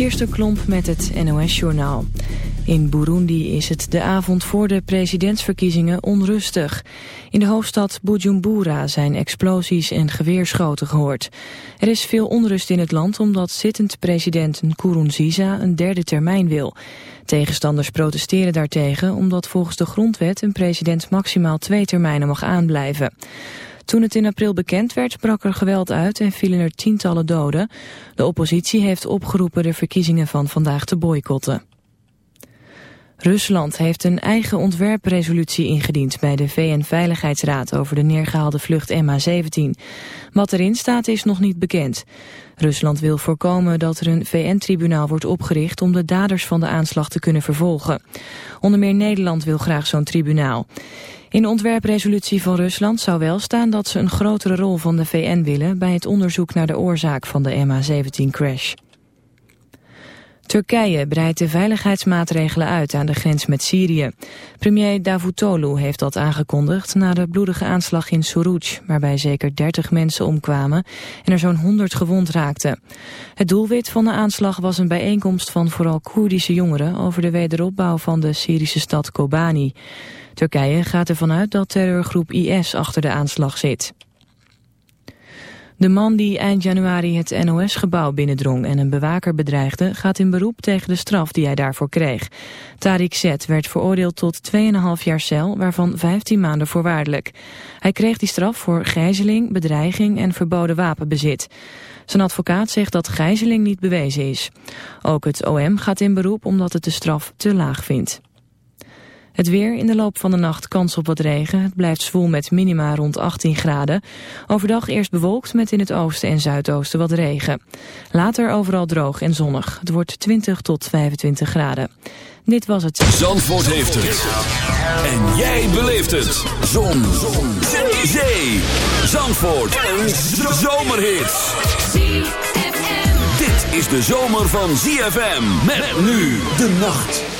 Kirsten Klomp met het NOS-journaal. In Burundi is het de avond voor de presidentsverkiezingen onrustig. In de hoofdstad Bujumbura zijn explosies en geweerschoten gehoord. Er is veel onrust in het land omdat zittend president Nkurunziza een derde termijn wil. Tegenstanders protesteren daartegen omdat volgens de grondwet een president maximaal twee termijnen mag aanblijven. Toen het in april bekend werd, brak er geweld uit en vielen er tientallen doden. De oppositie heeft opgeroepen de verkiezingen van vandaag te boycotten. Rusland heeft een eigen ontwerpresolutie ingediend bij de VN-veiligheidsraad over de neergehaalde vlucht MH17. Wat erin staat is nog niet bekend. Rusland wil voorkomen dat er een VN-tribunaal wordt opgericht om de daders van de aanslag te kunnen vervolgen. Onder meer Nederland wil graag zo'n tribunaal. In de ontwerpresolutie van Rusland zou wel staan dat ze een grotere rol van de VN willen bij het onderzoek naar de oorzaak van de MH17-crash. Turkije breidt de veiligheidsmaatregelen uit aan de grens met Syrië. Premier Davutoglu heeft dat aangekondigd na de bloedige aanslag in Suruc, waarbij zeker 30 mensen omkwamen en er zo'n 100 gewond raakten. Het doelwit van de aanslag was een bijeenkomst van vooral Koerdische jongeren over de wederopbouw van de Syrische stad Kobani. Turkije gaat ervan uit dat terreurgroep IS achter de aanslag zit. De man die eind januari het NOS-gebouw binnendrong en een bewaker bedreigde... gaat in beroep tegen de straf die hij daarvoor kreeg. Tariq Z werd veroordeeld tot 2,5 jaar cel, waarvan 15 maanden voorwaardelijk. Hij kreeg die straf voor gijzeling, bedreiging en verboden wapenbezit. Zijn advocaat zegt dat gijzeling niet bewezen is. Ook het OM gaat in beroep omdat het de straf te laag vindt. Het weer in de loop van de nacht kans op wat regen. Het blijft zwoel met minima rond 18 graden. Overdag eerst bewolkt met in het oosten en zuidoosten wat regen. Later overal droog en zonnig. Het wordt 20 tot 25 graden. Dit was het. Zandvoort heeft het. En jij beleeft het. Zon. Zon. Zee. Zandvoort. Een zomerhit. Dit is de zomer van ZFM. Met nu de nacht.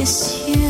Kiss you.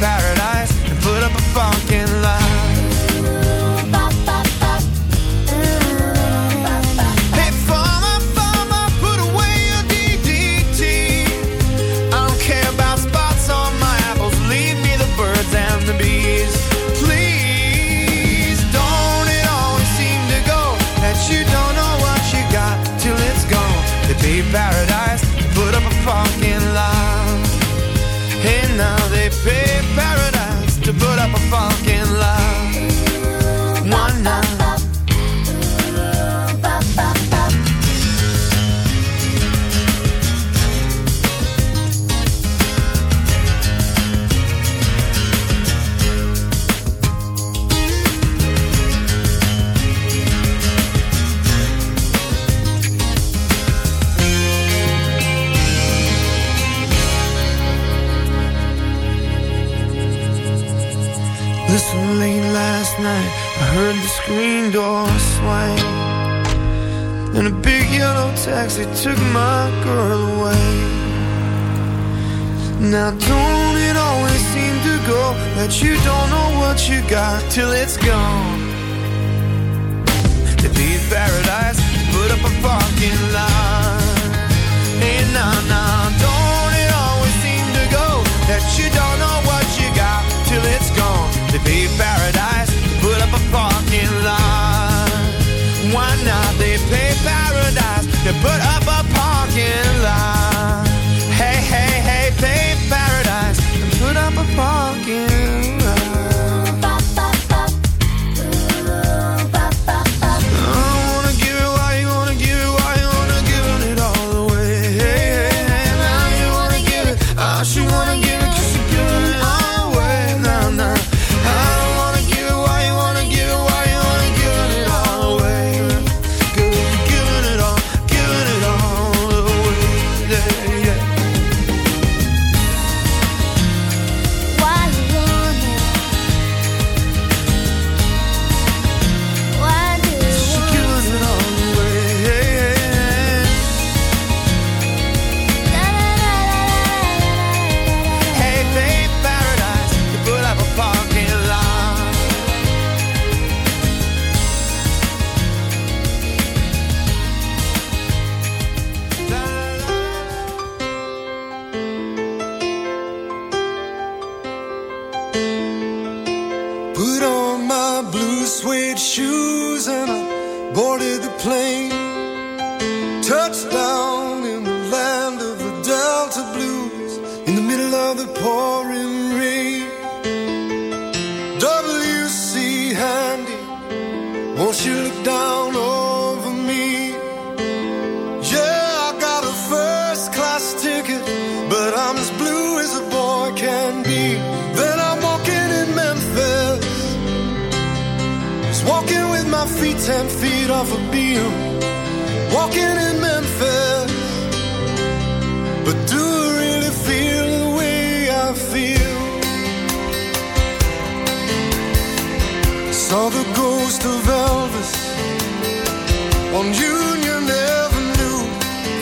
Paris. till it's gone. To be paradise, put up a parking lot. And nah, nah, don't it always seem to go that you don't know what you got till it's gone. To be paradise, put up a parking lot. Why not? They pay paradise to put up a parking lot. Hey, hey, hey, pay paradise and put up a parking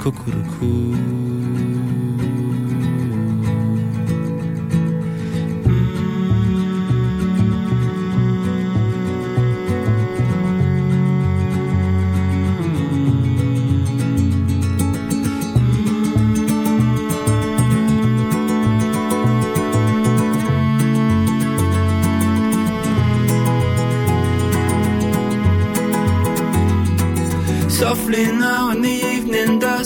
Cuckoo-cuckoo.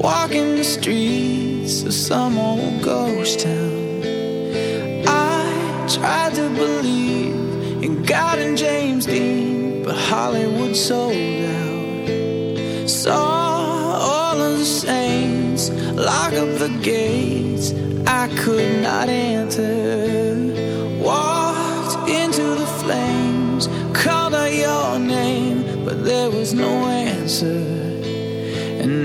Walking the streets of some old ghost town. I tried to believe in God and James Dean, but Hollywood sold out. Saw all of the saints lock up the gates I could not enter. Walked into the flames, called out your name, but there was no answer.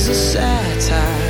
Is a satire.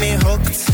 me hooked.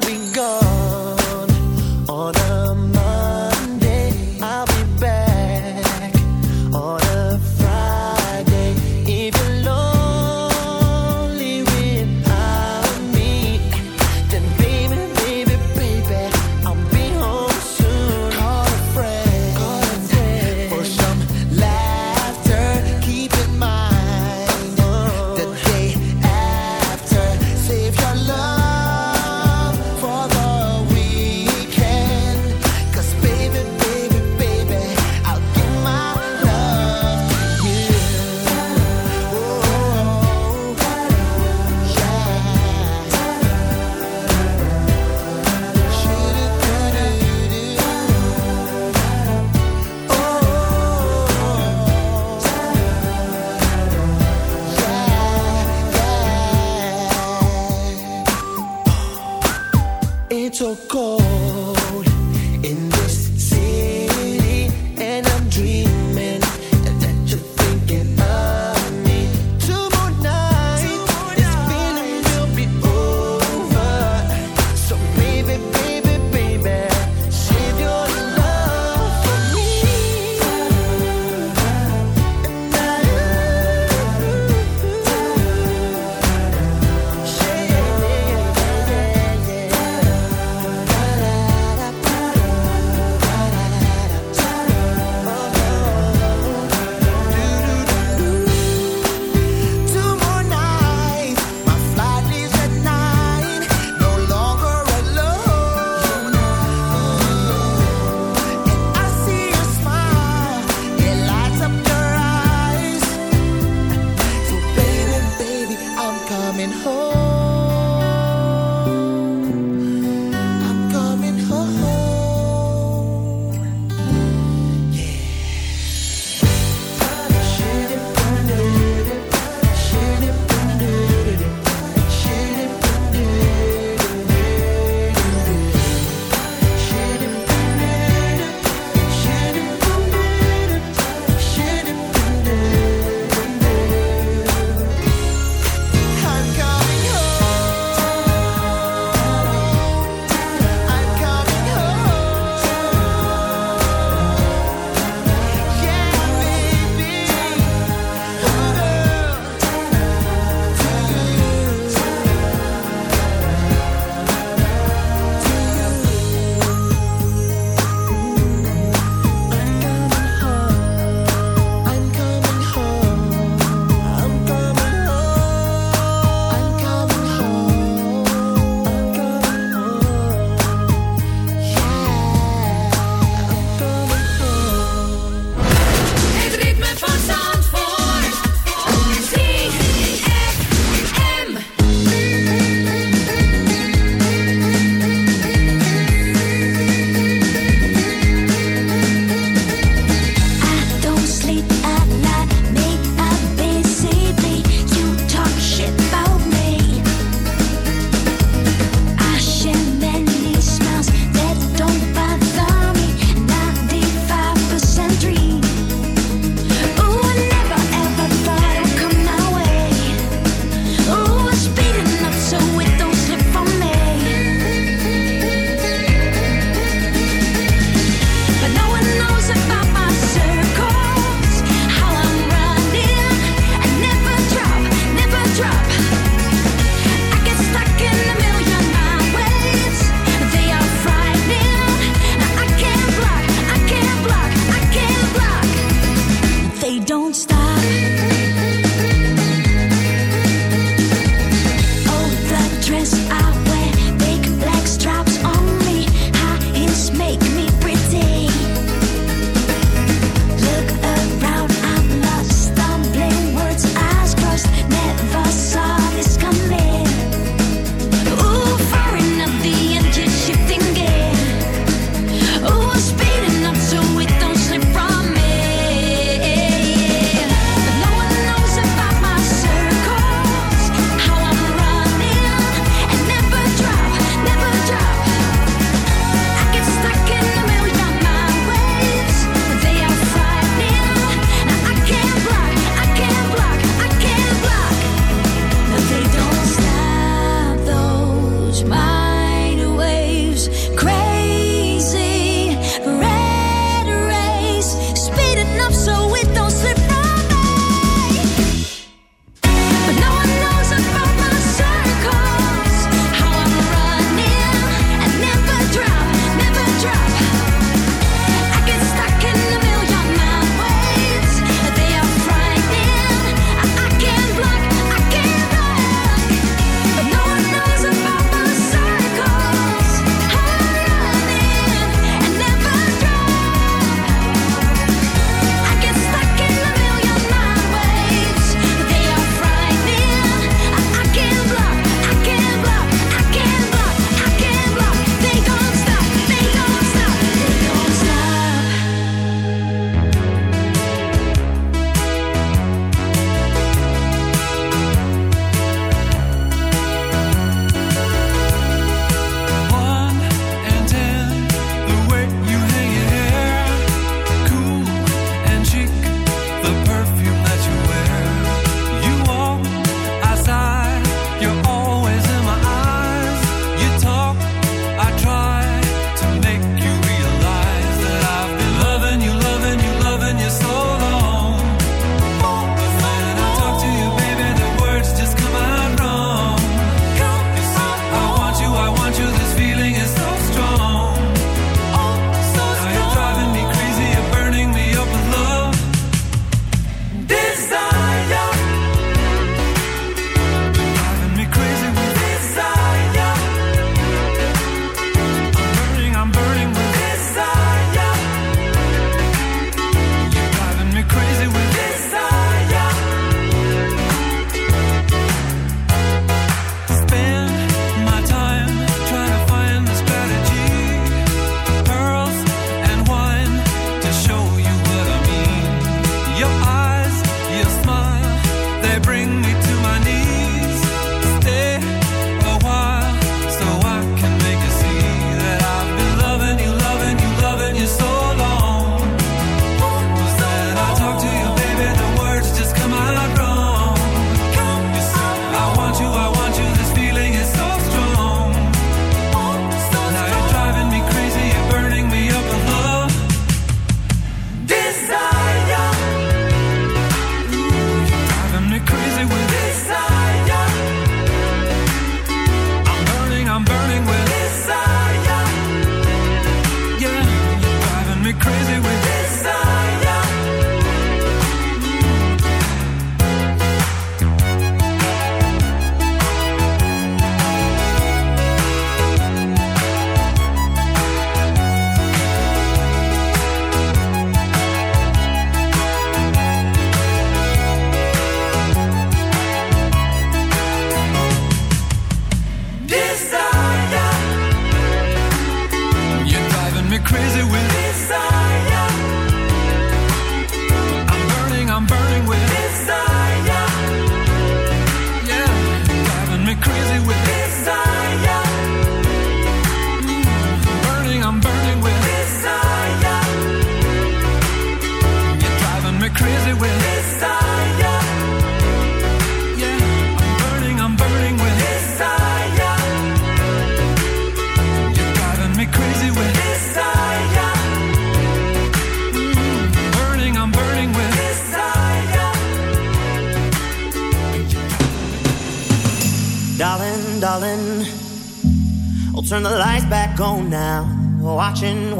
I'll be gone.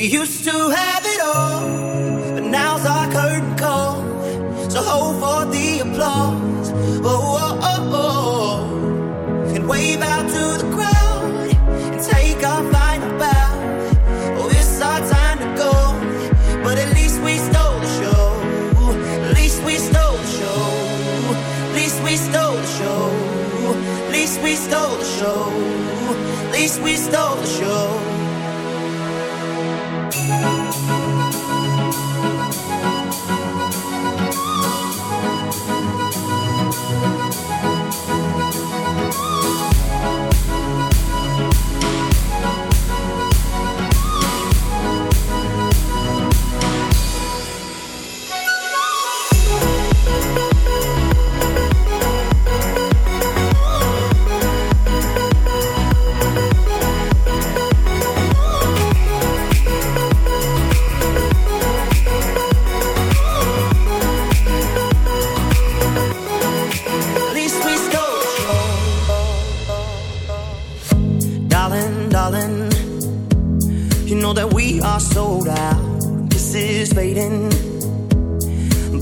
We used to have it all,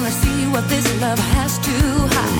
wanna see what this love has to hide.